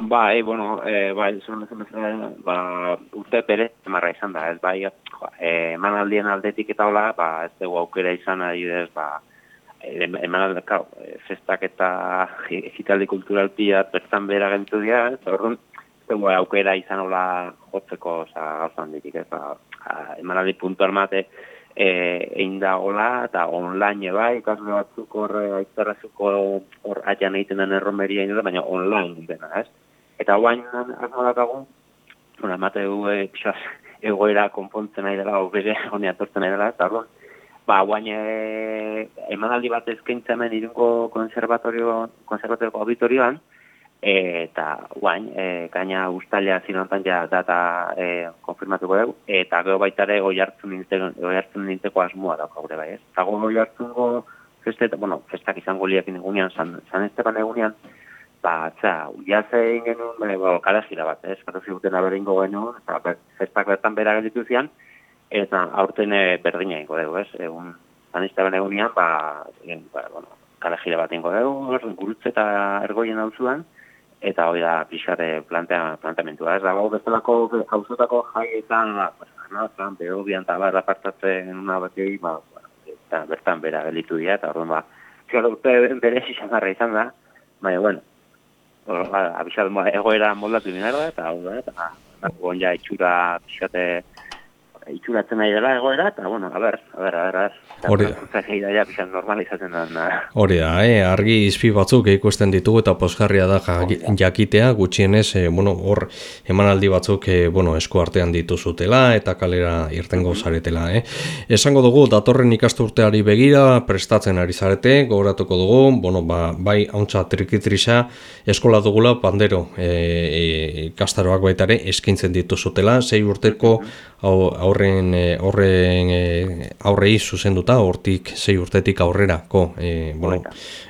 Bai, bueno, eh, bai, zuen bezan bezala, ba, urte bere, emarra izan da, ez bai, jo, eh, emanaldien aldetik eta hola, ba, ez dugu aukera izan adibidez, ba, eh, emanalde, kau, eh, festak eta egitaldi kultural pia bertan bera gentu dira, ez orduan, ez dugu aukera izan hola jotzeko, oza, gauza handitik, ez, ba, emanaldi puntual mate, eh, egin da hola, eta online bai, ikasle batzuk hor, aizterrazuko hor atian egiten den erromeria baina online dena, ez? Eta guain azmalakagun, bueno, emate du e, egoera konpontzen nahi dela, bere honi atortzen nahi dela, eta ba, guain e, emanaldi bat ezkaintza hemen irungo konservatorio, konservatorioko auditorioan, eta guain, e, gaina ustalea zinontan ja data e, konfirmatuko dugu, eta gero baita ere goi hartzen nintzeko asmoa da gaur bai, ez? Eta goi hartzen go, festet, bueno, festak izango liak egunean, san, san esteban egunean, ba, tza, uiaze egin genuen, e, bo, kala gira bat, ez, katu ziguten aberingo genuen, eta festak bertan bera gelditu zian, eta aurten e, berdina ingo dugu, ez, egun, zanizte ben egunean, ba, egin, ba, bueno, kala gira bat ingo dugu, gurutze eta ergoien hau eta hori da pixare plantea, planteamentua, ez, dago bezalako hauzotako jaietan, ba, no, zan, beho bian eta barra partatzen una bat ba, eta bertan bera gelditu dira, eta orduan, ba, zio, urte bere izan da, baina, bueno, abisal egoera moldatu dira da, eta hau da, eta gonja itxura pixate itxuratzen nahi dela egoera, eta, bueno, a ber, a ber, a ber, a ber, Hori da. normalizatzen da. Hori da, eh? argi izpi batzuk ikusten ditugu eta posgarria da jakitea, gutxienez, eh, bueno, hor emanaldi batzuk eh, bueno, esku artean dituzutela eta kalera irtengo zaretela. Eh? Esango dugu, datorren ikasturteari begira, prestatzen ari zarete, gogoratuko dugu, bueno, ba, bai hauntza trikitrisa, eskola dugula pandero eh, ikastaroak baitare eskintzen dituzutela, sei urteko aurren, aurren, aurrei zuzendu eta hortik sei urtetik aurrerako e, bueno,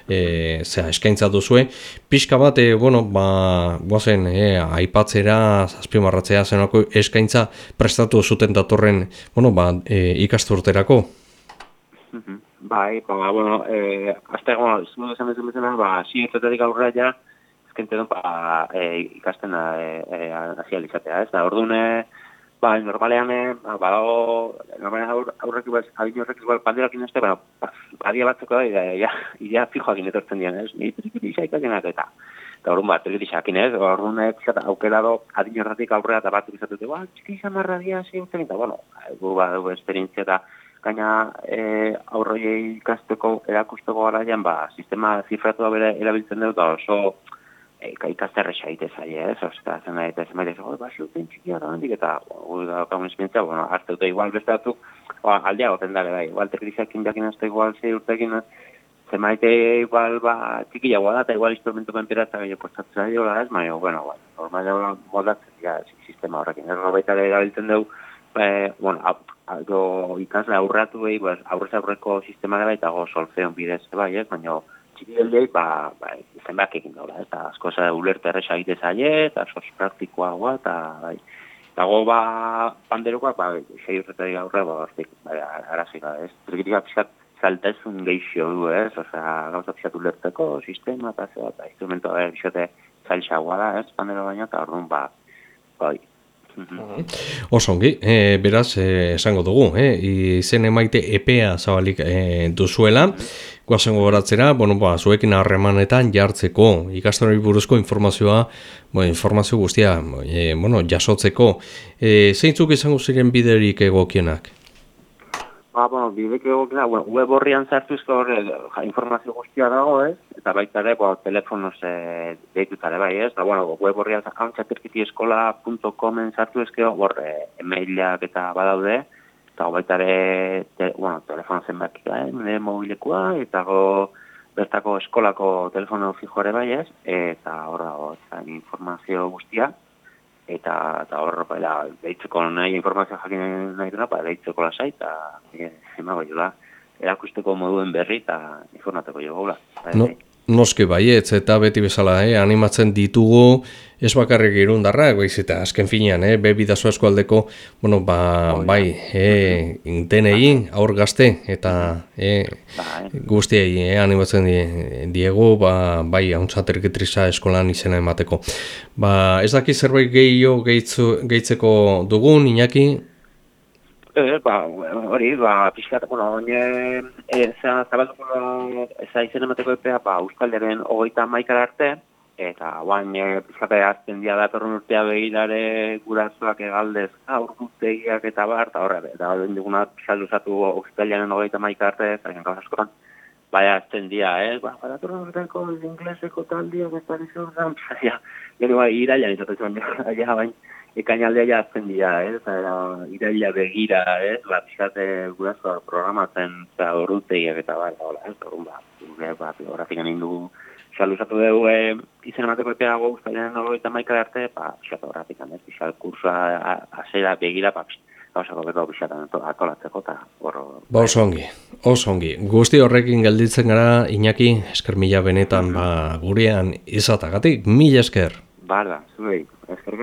e, zera, eskaintza duzue. Pixka bat, e, bueno, ba, guazen, e, aipatzera, zazpimarratzea zenako eskaintza prestatu zuten datorren bueno, ba, e, ikasturterako? Bai, ba, bueno, e, azte, bueno, izan duzien bezan bezan, ba, sinetzetetik aurrera ja, eskentzen ba, e, ikasten e, e, azializatea, ez da, orduan, Ba, normalean, eh, ba, badago, normalean aur, aurrek ibaz, adin horrek izbal panderak inazte, ba, badia batzeko da, ja, ja, ja fijoak inetortzen dian, ez? Ni trikiti isaikakenak eta, eta orduan bat, trikiti isakin, ez? Orduan, eh, aukera do, adin horretik aurrera eta bat izatute, ba, txiki izan dia, zintzen, eta, bueno, gu, ba, du, esperientzia eta, gaina e, aurroiei ikasteko erakusteko garaian, ba, sistema zifratu da bere erabiltzen dut, oso, eka ikasterre xaite zai, ez? Osta, zen nahi, eta zen oi, basi uten txikia da handik, eta gu da okaun esperientzia, bueno, arte dute igual beste batzuk, ba, aldea goten dara, bai, igual tekrizak inbiakin azte igual zei urtekin, zen maite igual, ba, txikia guada, eta igual instrumentu penpera, eta gehiago postatzen zaila, hola ez, maio, bueno, bai, normal jago moldatzen, ja, sistema horrekin, ez, baita ere erabiltzen dugu, eh, bueno, algo ikasle aurratu pues, aurrez aurreko sistema dela, eta go solfeon bidez, bai, ez, baina, txikideldei, ba, ba, zenbak egin daula, eta asko za ulerte erresa egite zaile, eta sos praktikoa eta, bai, dago, ba, panderokoak, ba, sei urtetarik aurre, ba, hortik, bai, arazik, ez, trikirika pixat, saltezun geixio du, ez, oza, gauza pixat ulerteko, sistema, eta zera, eta instrumentoa, bai, pixate, zailxagoa da, ez, pandero baina, eta orduan, ba, bai, Osongi, e, beraz, e, esango dugu, e, izen emaite EPEA zabalik e, duzuela, guazen gogoratzera, bueno, ba, zuekin harremanetan jartzeko, ikastorari buruzko informazioa, bueno, informazio guztia, e, bueno, jasotzeko, e, zeintzuk izango ziren biderik egokienak? Ba, bueno, bidek egokena, bueno, web horrian zartuzko horre, ja, informazio guztia dago, ez? Eta baita ere, bo, telefonoz e, deitutare bai, ez? Da, bueno, web horrian antzaterkitieskola.comen zartu ezkeo, hor, e, emailak eta badaude, eta baita ere, te, bueno, telefono zenbaki da, eh? mobilekoa, eta go, bertako eskolako telefono fijore bai, ez? Eta hor dago, informazio guztia, eta eta hor baila deitzeko nahi informazio jakin nahi duna, ba deitzeko lasai eta emago jola erakusteko moduen berri eta informateko jo gaula. No, Noski baietz, eta beti bezala, eh, animatzen ditugu, ez bakarrik irundarra, goiz, eta azken finean, eh, bebidazo eskualdeko, bueno, ba, oh, bai, eh, denei, aur gazte, eta eh, bai. guztiei, eh, animatzen diegu, ba, bai, hauntzat eskolan izena emateko. Ba, ez daki zerbait gehiago gehitzeko dugun, Iñaki? Eh, ba, hori, ba, pixkat, bueno, oine, e, zera, zabalduko, eza izen emateko epea, ba, Euskalderen hogeita maikara arte, eta guain, e, pixkat, azten dia datorren urtea begilare gurasoak egaldez aurrutegiak eta bar, eta horre, eta hori diguna pixkat luzatu Euskalderen hogeita maikara arte, eta gen gauz askoan, bai azten dia, eh, ba, ba, datorren urteako ingleseko taldiak, eta nizun, ja, gero, bai, irailan izatetzen, ja, bain, ekainaldea ja azten dira, eh? eta iraila begira, eh? ba, pixate gurazo programatzen, eta horretegiak eta bai, hola, ez, horren ba, gure, ba, horra finan indu, saluzatu dugu, eh, izen emateko epea guztailean hori eta maika arte, ba, pixate horra finan, ez, pixat kursa azera begira, ba, gauzako beto pixatan atolatzeko, eta horro... Ba, oso ongi, oso ongi. Guzti horrekin gelditzen gara, Iñaki, esker mila benetan, ba, gurean izatagatik, mila esker. Bala, zuei, esker